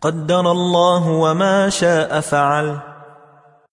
قدر الله وما شاء فعل.